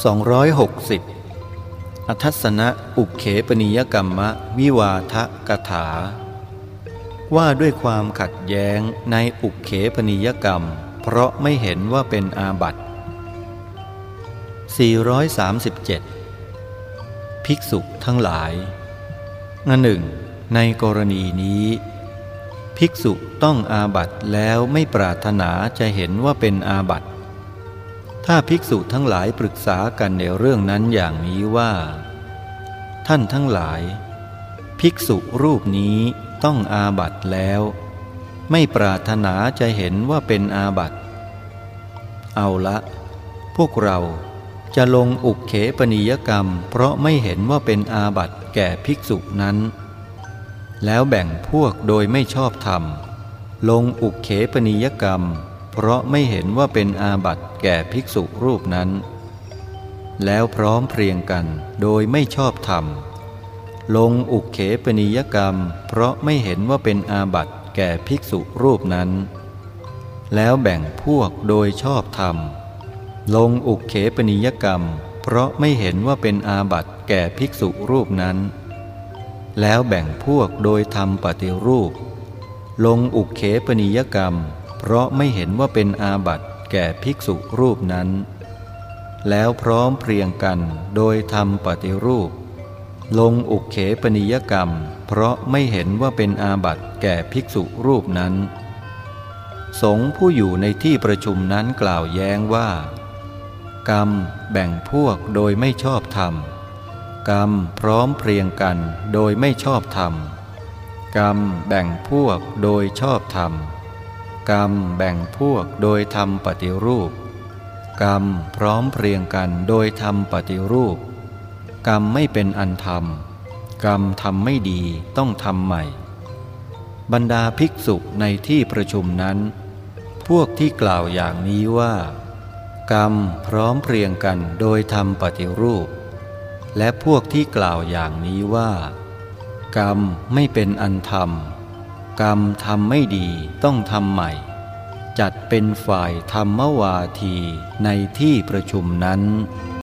260 อทัศนะอุเขปนิยกรรมะ วิวาทะกถา ว่าด้วยความขัดแย้งในอุเขปนิยกรรม เพราะไม่เห็นว่าเป็นอาบัติ 437 ภิกษุทั้งหลายนหนึ่ง ในกรณีนี้ ภิกษุต้องอาบัติแล้วไม่ปรารถนาจะเห็นว่าเป็นอาบัติ ถ้าภิกษุทั้งหลายปรึกษากันในเรื่องนั้นอย่างนี้ว่า ท่านทั้งหลาย ภิกษุรูปนี้ต้องอาบัตแล้ว ไม่ปรารถนาจะเห็นว่าเป็นอาบัตเอาละ พวกเราจะลงอุกเขปนิยกรรม เพราะไม่เห็นว่าเป็นอาบัตแก่ภิกษุนั้น แล้วแบ่งพวกโดยไม่ชอบธรรม ลงอุกเขปนิยกรรม เพราะไม่เห็นว่าเป็นอาบัติแก่ภิกษุรูปนั้น แล้วพร้อมเพรียงกันโดยไม่ชอบธรรม ลงอุกเขปนิยกรรม เพราะไม่เห็นว่าเป็นอาบัติแก่ภิกษุรูปนั้น แล้วแบ่งพวกโดยชอบธรรม ลงอุกเขปนิยกรรม เพราะไม่เห็นว่าเป็นอาบัติแก่ภิกษุรูปนั้น แล้วแบ่งพวกโดยทำปฏิรูป ลงอุกเขปนิยกรรม เพราะไม่เห็นว่าเป็นอาบัติแก่ภิกษุรูปนั้น แล้วพร้อมเพรียงกันโดยทำปฏิรูป ลงอุกเขปนิยกรรม เพราะไม่เห็นว่าเป็นอาบัติแก่ภิกษุรูปนั้น สงผู้อยู่ในที่ประชุมนั้นกล่าวแย้งว่า กรรมแบ่งพวกโดยไม่ชอบธรรม กรรมพร้อมเพรียงกันโดยไม่ชอบธรรม กรรมแบ่งพวกโดยชอบธรรม กรรมแบ่งพวกโดยทำปฏิรูป กรรมพร้อมเพรียงกันโดยทำปฏิรูป กรรมไม่เป็นอันธรรม กรรมทำไม่ดีต้องทำใหม่ บรรดาภิกษุในที่ประชุมนั้น พวกที่กล่าวอย่างนี้ว่า กรรมพร้อมเพรียงกันโดยทำปฏิรูป และพวกที่กล่าวอย่างนี้ว่า กรรมไม่เป็นอันธรรม กรรมทำไม่ดีต้องทำใหม่ จัดเป็นฝ่ายธรรมวาทีในที่ประชุมนั้น